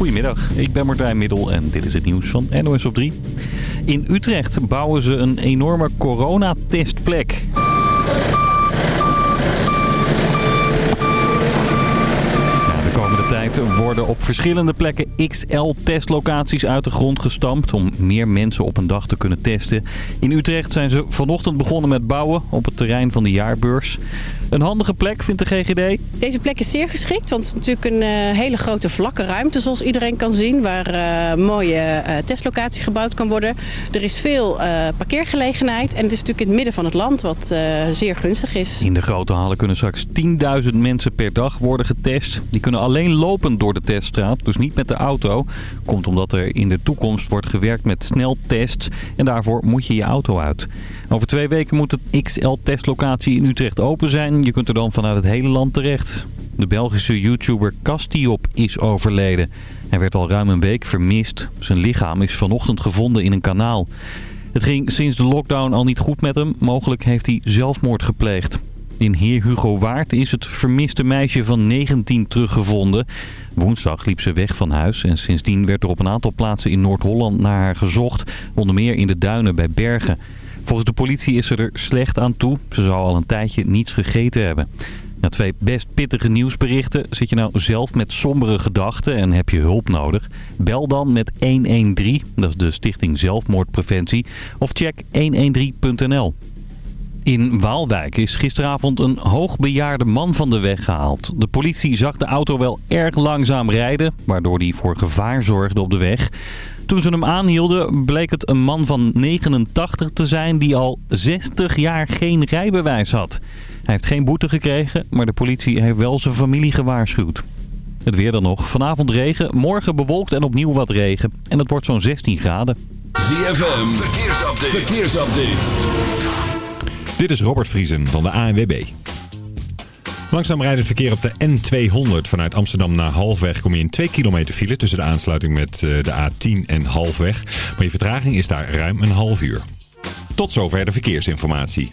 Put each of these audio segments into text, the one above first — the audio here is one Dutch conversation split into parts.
Goedemiddag, ik ben Martijn Middel en dit is het nieuws van NOS op 3. In Utrecht bouwen ze een enorme coronatestplek. De komende tijd worden op verschillende plekken XL-testlocaties uit de grond gestampt... om meer mensen op een dag te kunnen testen. In Utrecht zijn ze vanochtend begonnen met bouwen op het terrein van de jaarbeurs. Een handige plek, vindt de GGD. Deze plek is zeer geschikt, want het is natuurlijk een uh, hele grote vlakke ruimte zoals iedereen kan zien. Waar uh, mooie uh, testlocatie gebouwd kan worden. Er is veel parkeergelegenheid en het is natuurlijk in het midden van het land wat zeer gunstig is. In de grote hallen kunnen straks 10.000 mensen per dag worden getest. Die kunnen alleen door de teststraat, dus niet met de auto. Komt omdat er in de toekomst wordt gewerkt met sneltests en daarvoor moet je je auto uit. Over twee weken moet het XL-testlocatie in Utrecht open zijn. Je kunt er dan vanuit het hele land terecht. De Belgische YouTuber Castiop is overleden. Hij werd al ruim een week vermist. Zijn lichaam is vanochtend gevonden in een kanaal. Het ging sinds de lockdown al niet goed met hem. Mogelijk heeft hij zelfmoord gepleegd. In Heer Hugo Waard is het vermiste meisje van 19 teruggevonden. Woensdag liep ze weg van huis en sindsdien werd er op een aantal plaatsen in Noord-Holland naar haar gezocht. Onder meer in de duinen bij Bergen. Volgens de politie is ze er slecht aan toe. Ze zou al een tijdje niets gegeten hebben. Na twee best pittige nieuwsberichten zit je nou zelf met sombere gedachten en heb je hulp nodig. Bel dan met 113, dat is de Stichting Zelfmoordpreventie, of check 113.nl. In Waalwijk is gisteravond een hoogbejaarde man van de weg gehaald. De politie zag de auto wel erg langzaam rijden, waardoor hij voor gevaar zorgde op de weg. Toen ze hem aanhielden bleek het een man van 89 te zijn die al 60 jaar geen rijbewijs had. Hij heeft geen boete gekregen, maar de politie heeft wel zijn familie gewaarschuwd. Het weer dan nog. Vanavond regen, morgen bewolkt en opnieuw wat regen. En het wordt zo'n 16 graden. ZFM, verkeersupdate. verkeersupdate. Dit is Robert Vriesen van de ANWB. Langzaam rijdend verkeer op de N200 vanuit Amsterdam naar Halfweg kom je in 2 kilometer file tussen de aansluiting met eh, de A10 en Halfweg. Maar je vertraging is daar ruim een half uur. Tot zover de verkeersinformatie.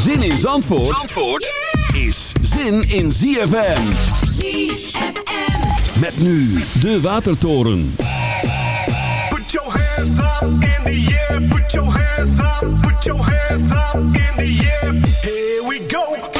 Zin in Zandvoort, Zandvoort is zin in ZFM. ZFM. Met nu de Watertoren. Put your hands up in the air. Put your hands up. Put your hands up in the air. Here we go.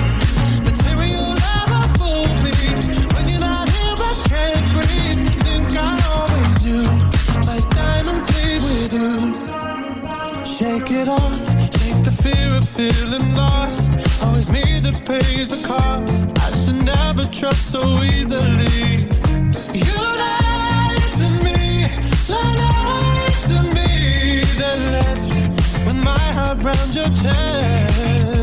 Lost. Always me that pays the cost. I should never trust so easily. You lied to me, lied to me, then left with my heart round your chest.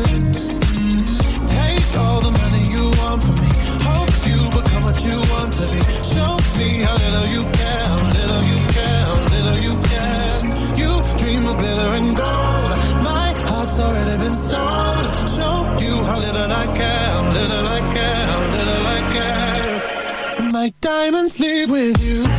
My diamonds leave with you.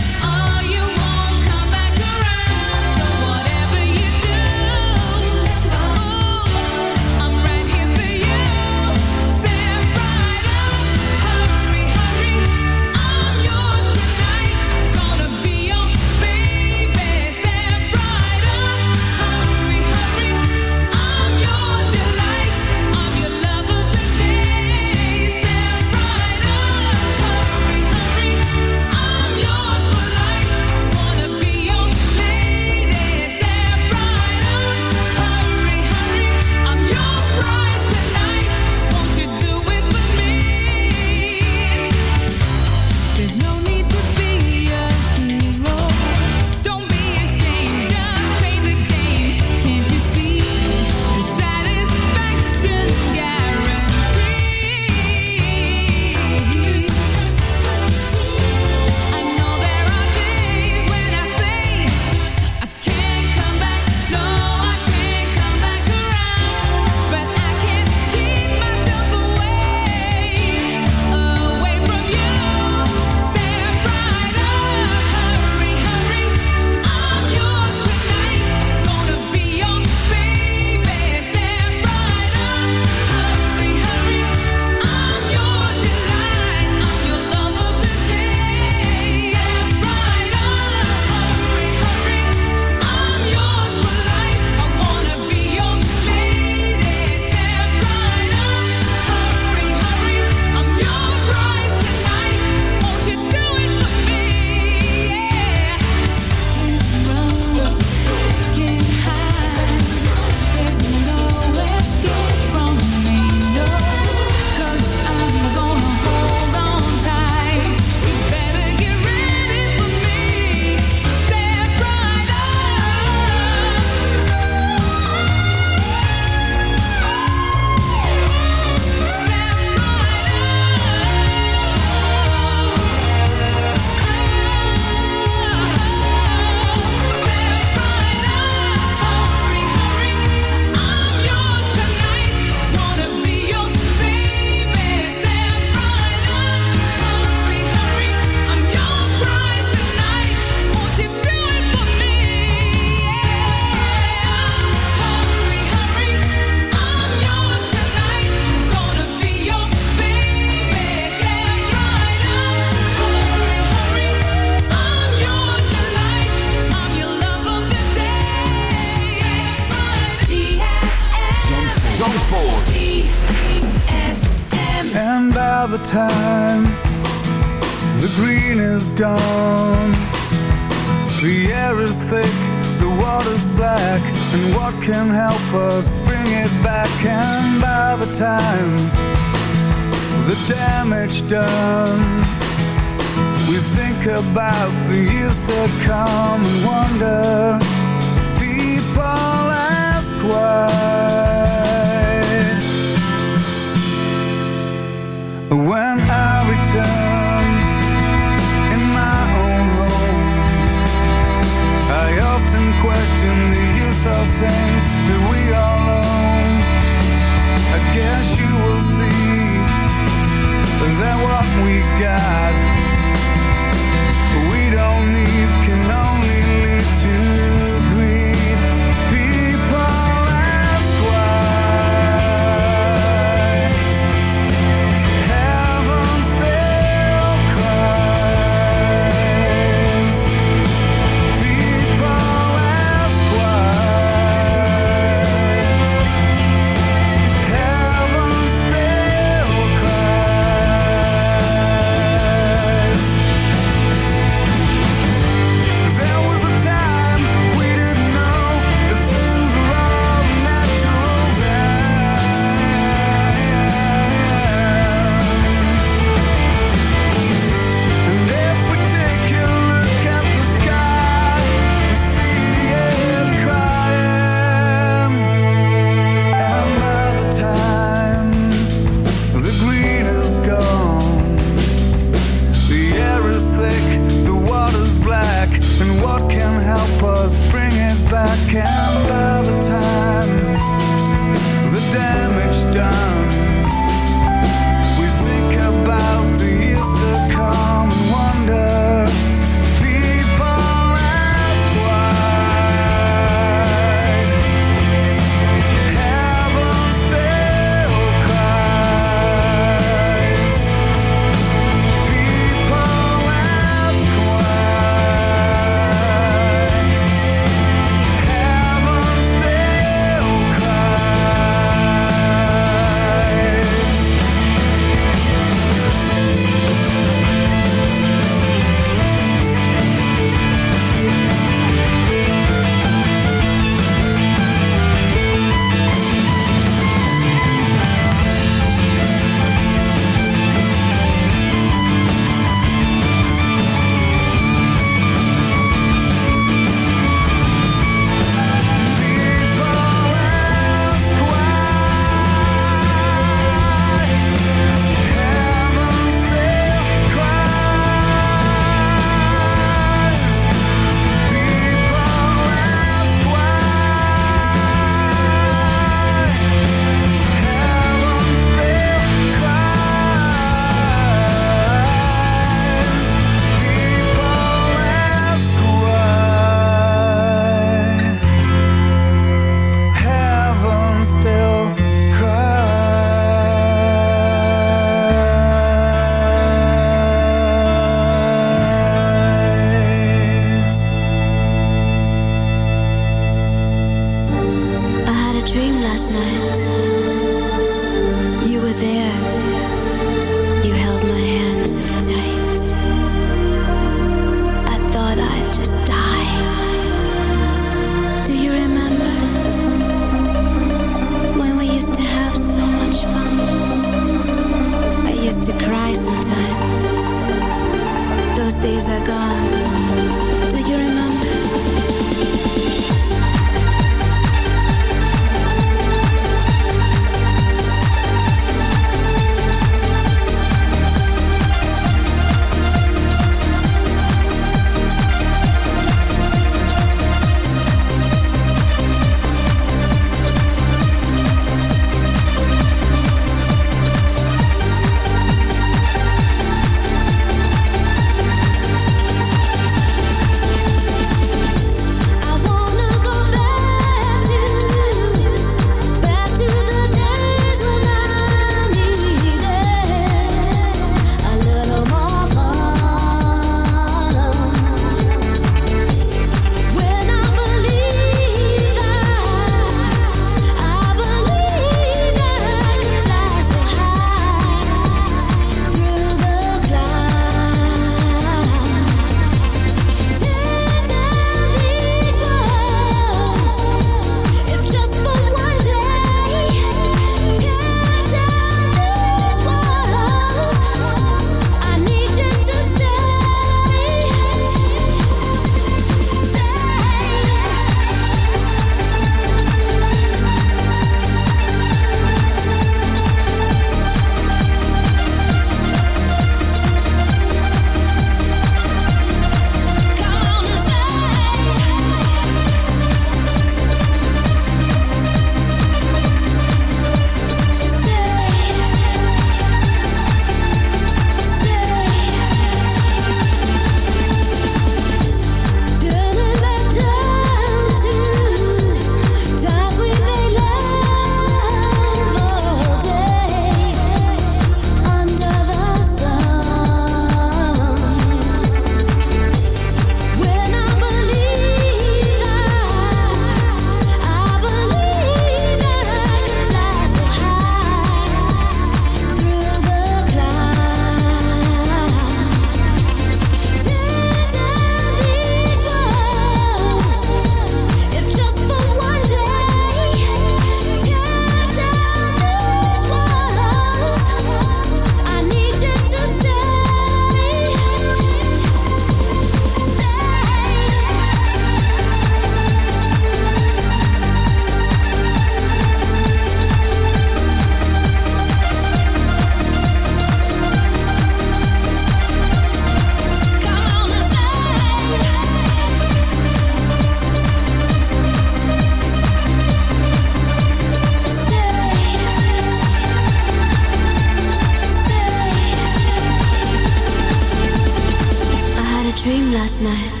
dream last night.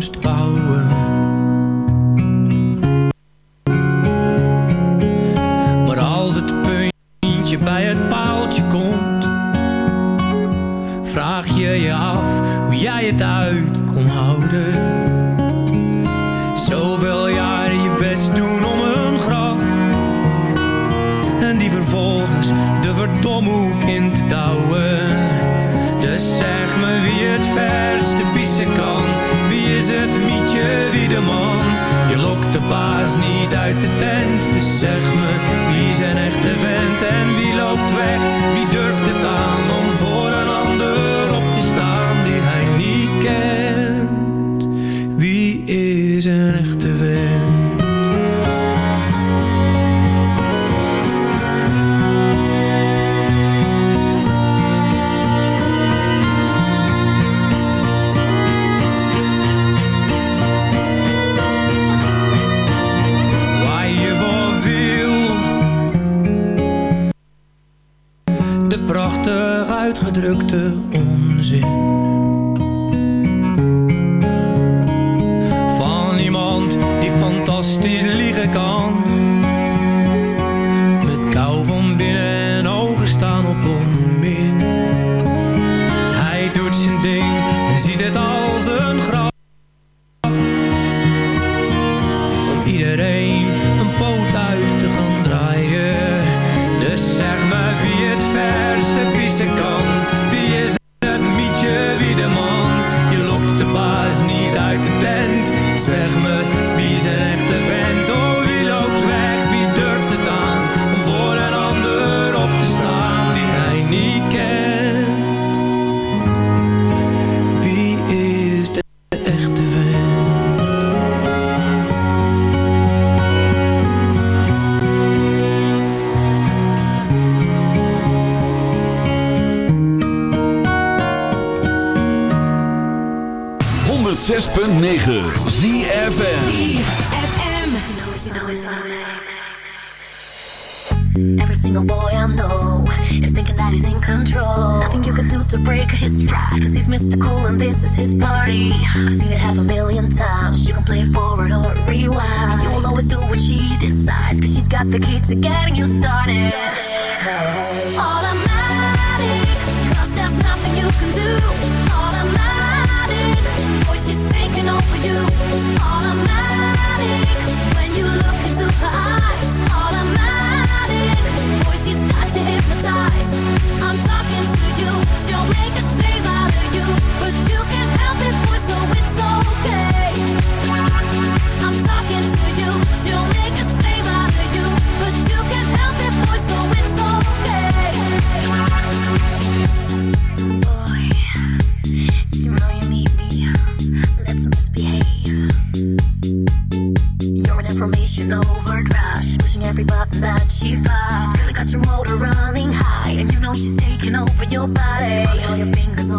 toekomst bouwen Maar als het puntje bij het paaltje komt Vraag je je af hoe jij het uit kon houden Zoveel jaren je best doen om een grap en die vervolgens de verdomhoek in te douwen. Dus zeg me wie het verste mietje, wie de man? Je lokt de baas niet uit de tent. Dus zeg me wie zijn echte vent en wie loopt weg? stukte 106.9 ZFM Every single boy I know is thinking that he's in control. Nothing you could do to break his stride, cause he's mystical and this is his party. I've seen it half a million times, you can play forward or rewind. You will always do what she decides, cause she's got the key to getting you started. All the Automatic, cause there's nothing you can do make a slave out of you. But you can't help it, boy, so it's okay. Information overdrive. Pushing every button that she finds. Really got your motor running high, and you know she's taking over your body. All your fingers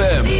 ZFM.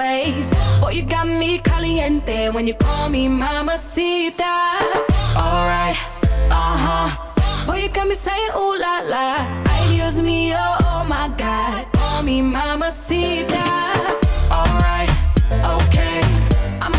ways. Oh, you got me caliente when you call me mamacita. Alright, uh huh. Boy, you got me saying ooh la la. Excuse me, oh, oh my God. Call me mamacita. Alright, okay. I'm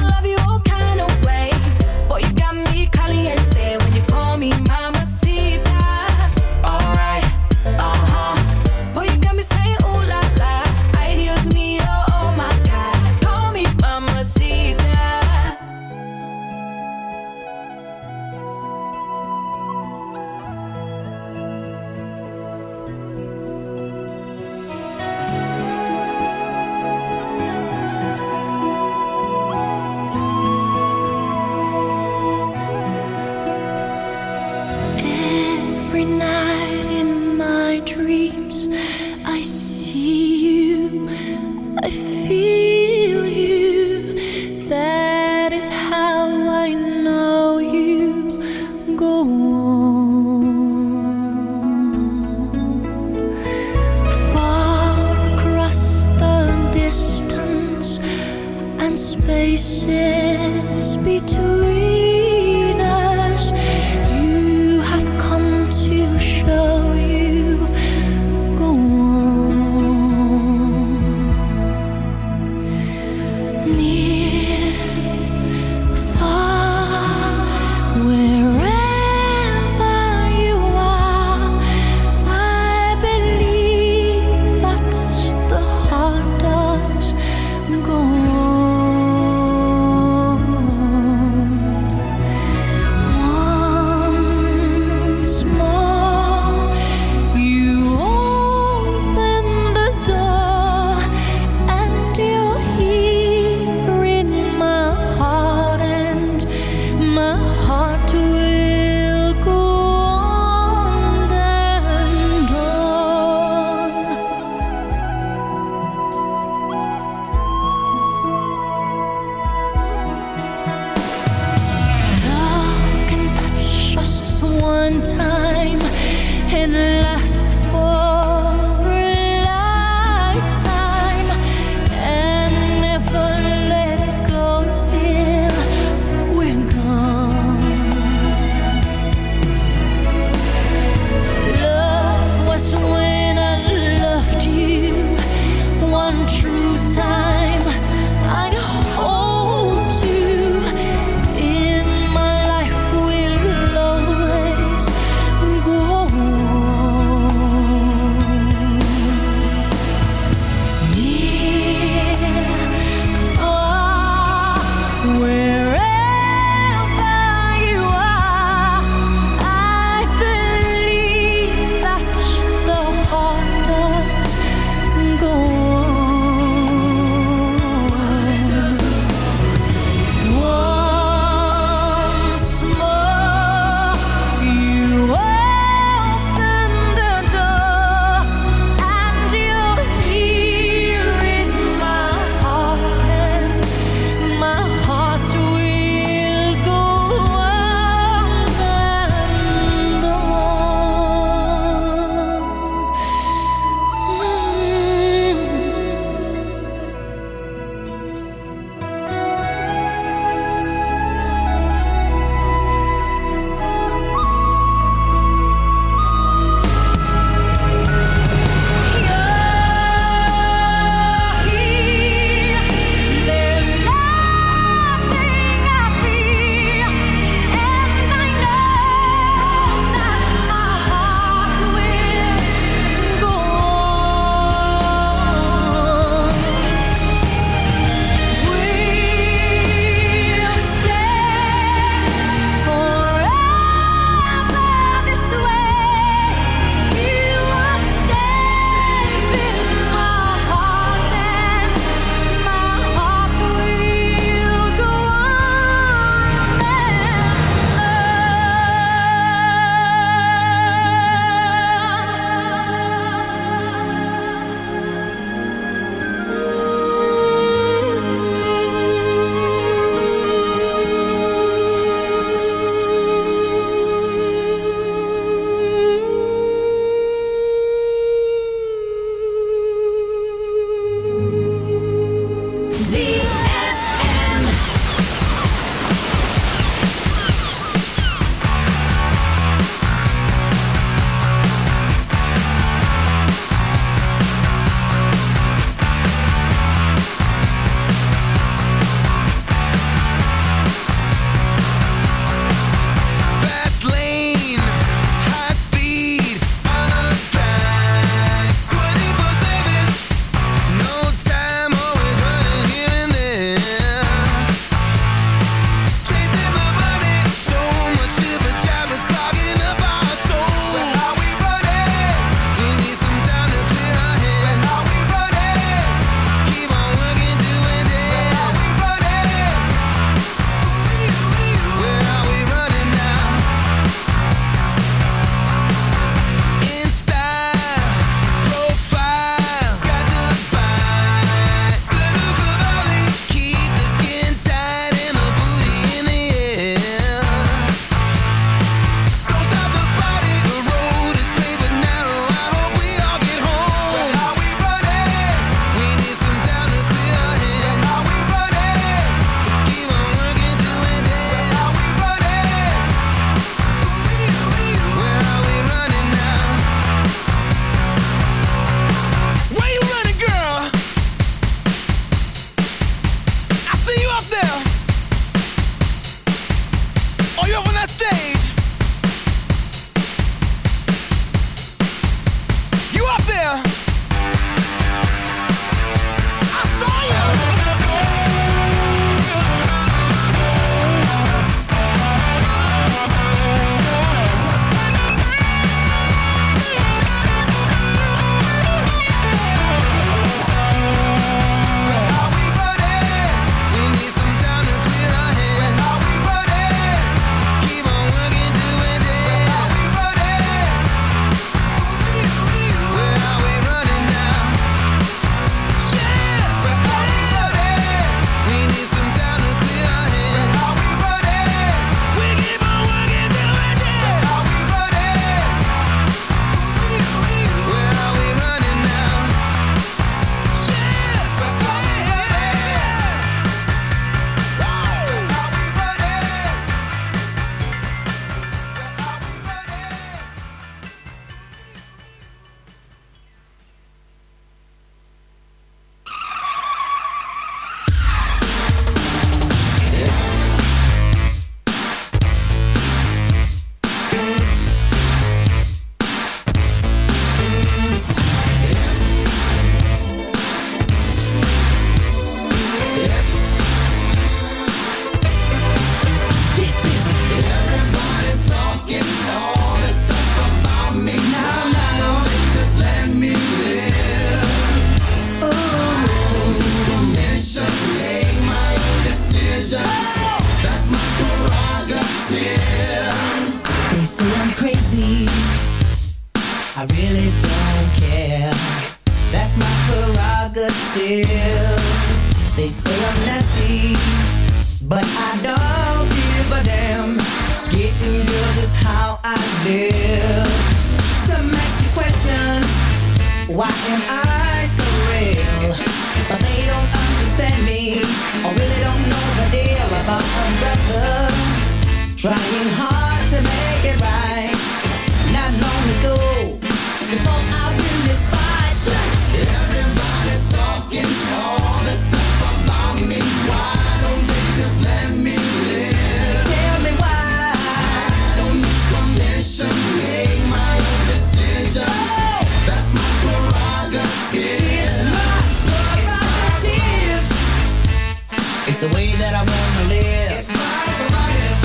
that I wanna live. It's my life.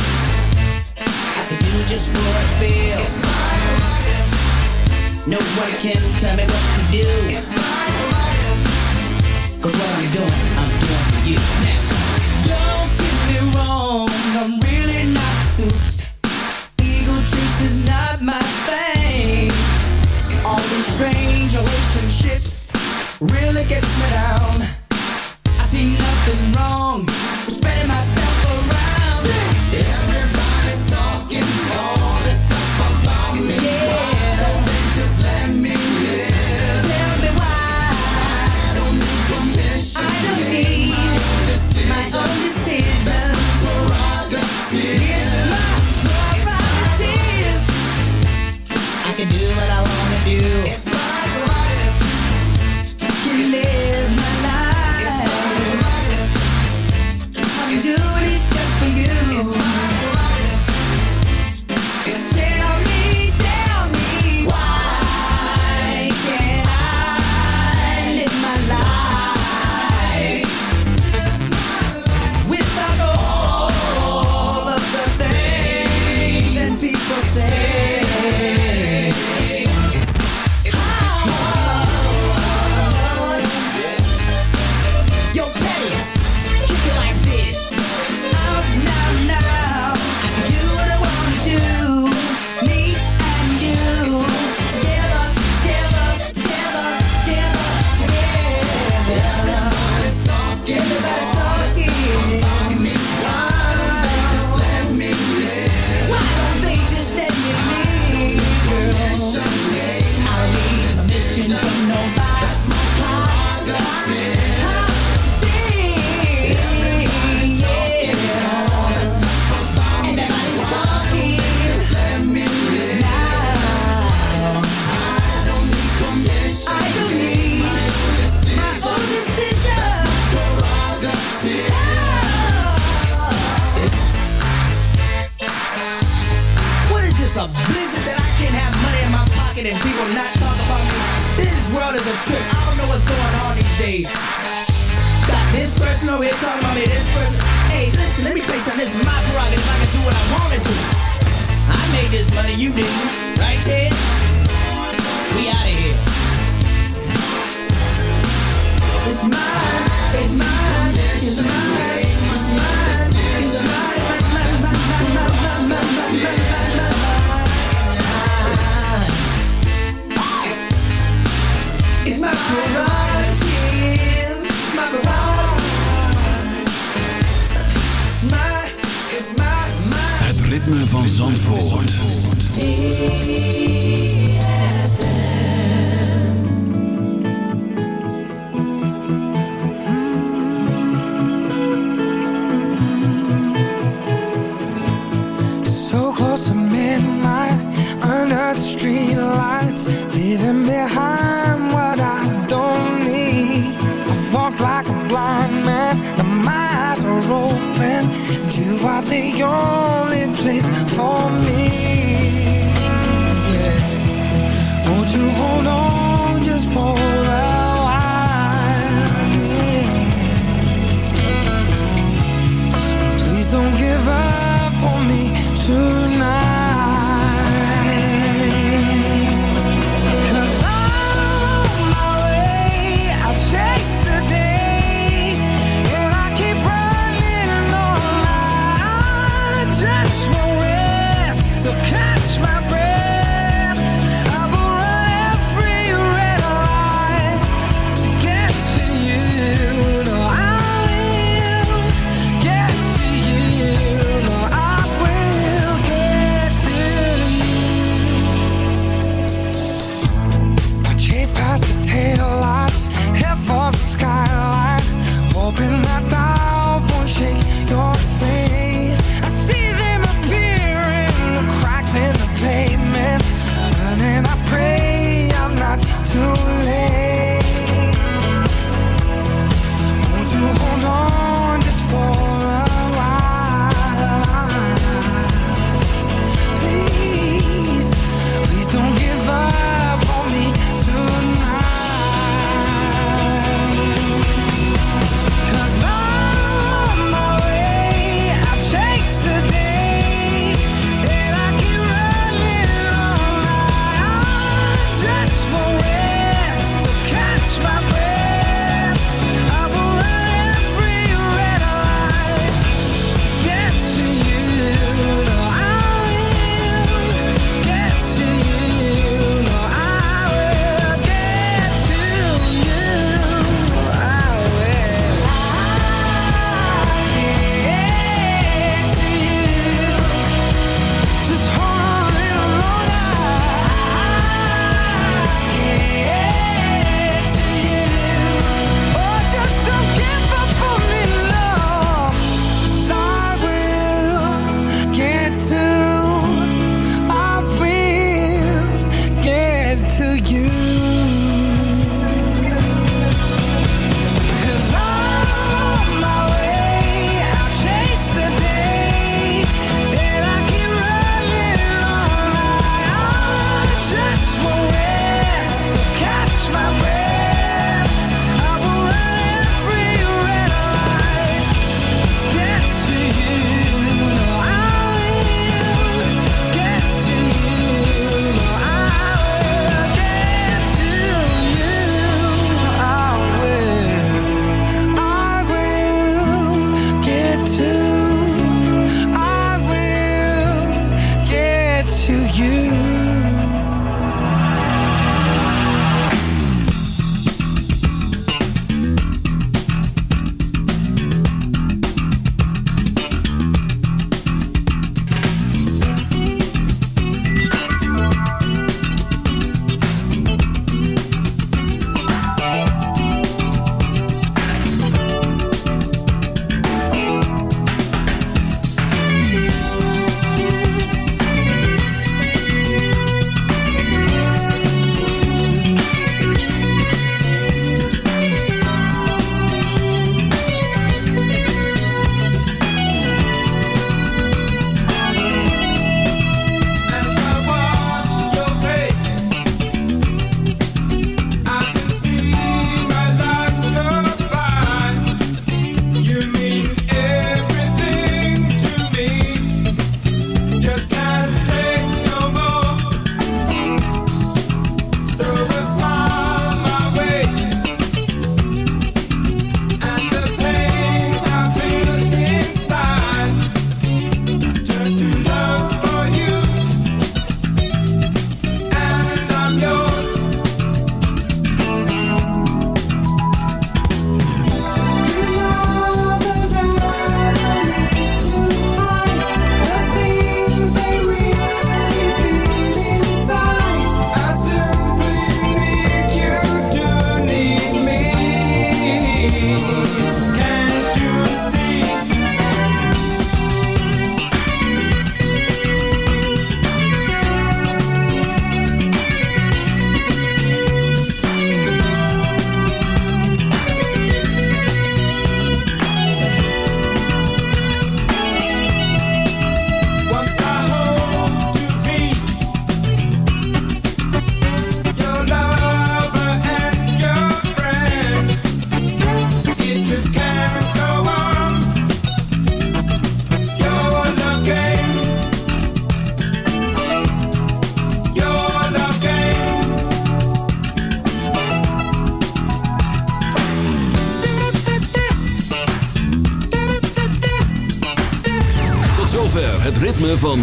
I can do just what I feel. It's my life. No one can tell me what to do. It's my prerogative. Cause what I'm doing, I'm doing for you now.